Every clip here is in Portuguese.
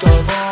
Go.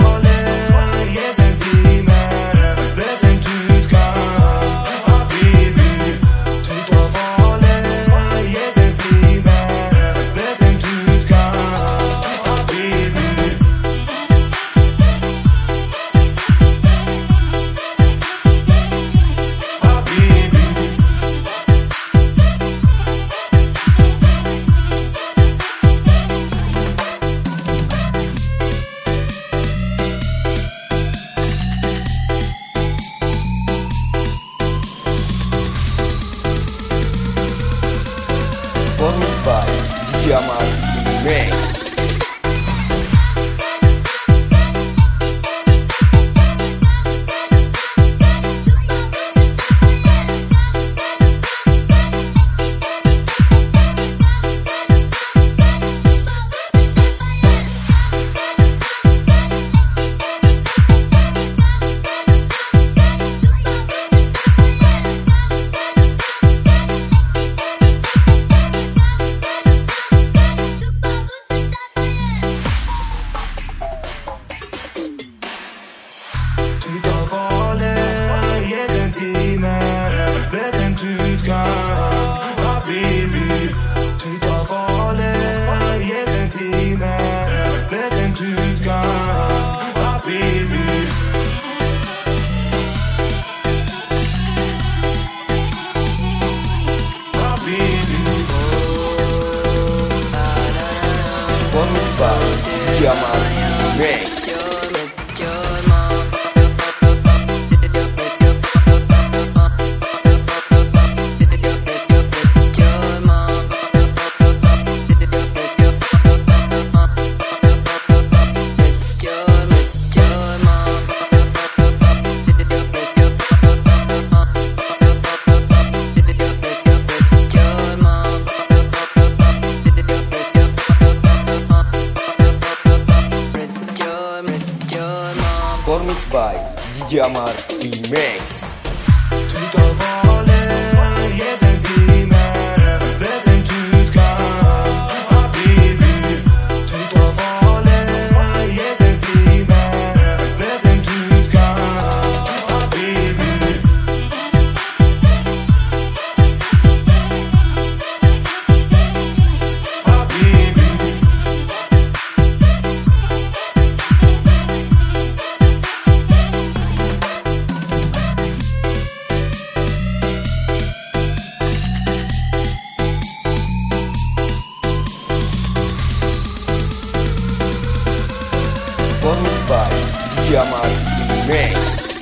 de amar imenso. de amar. Mix.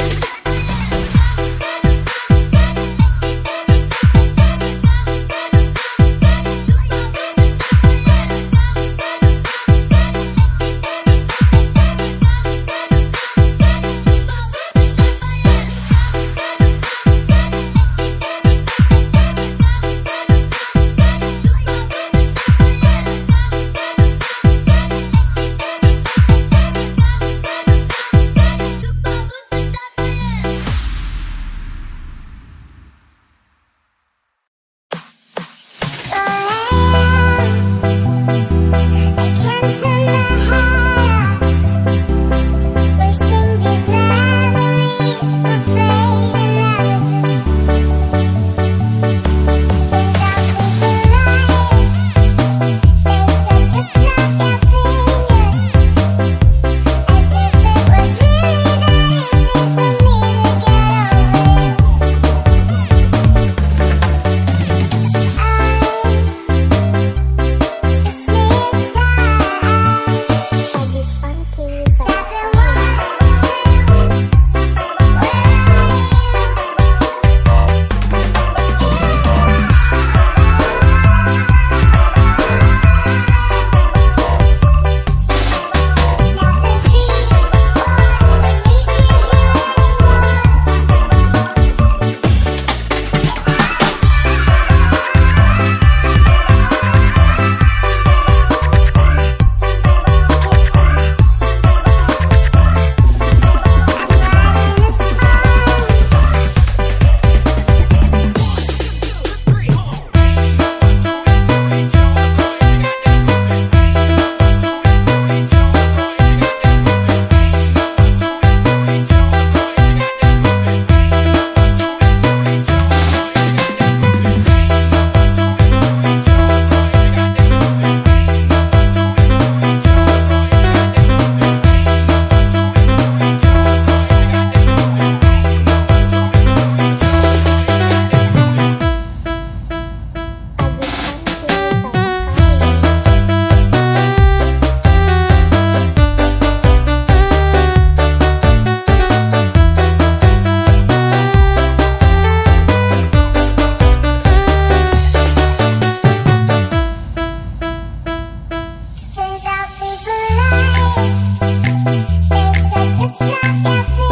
eu.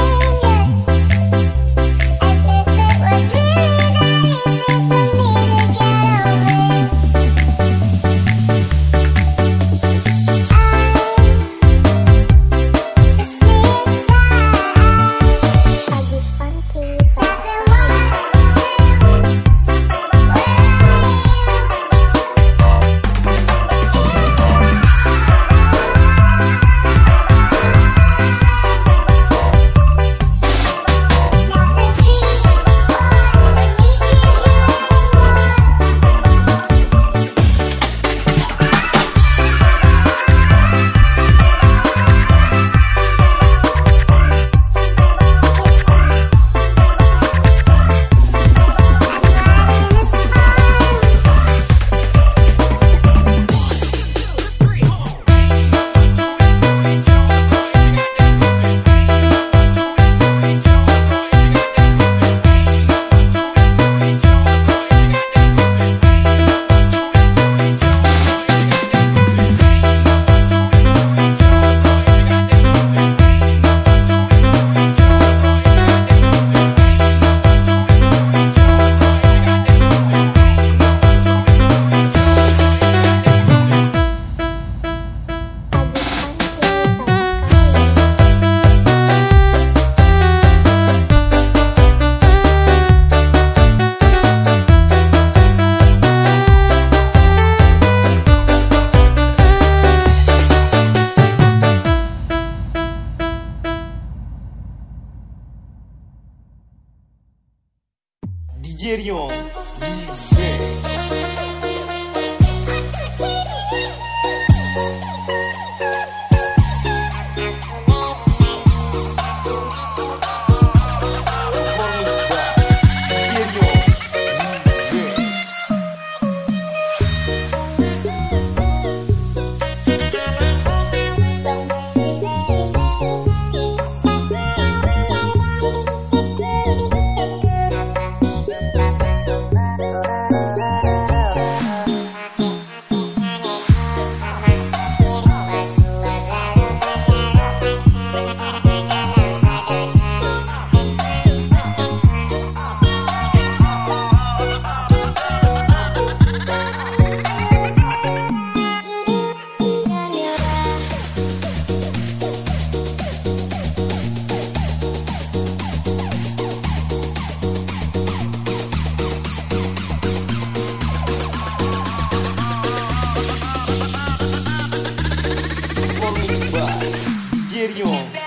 interior.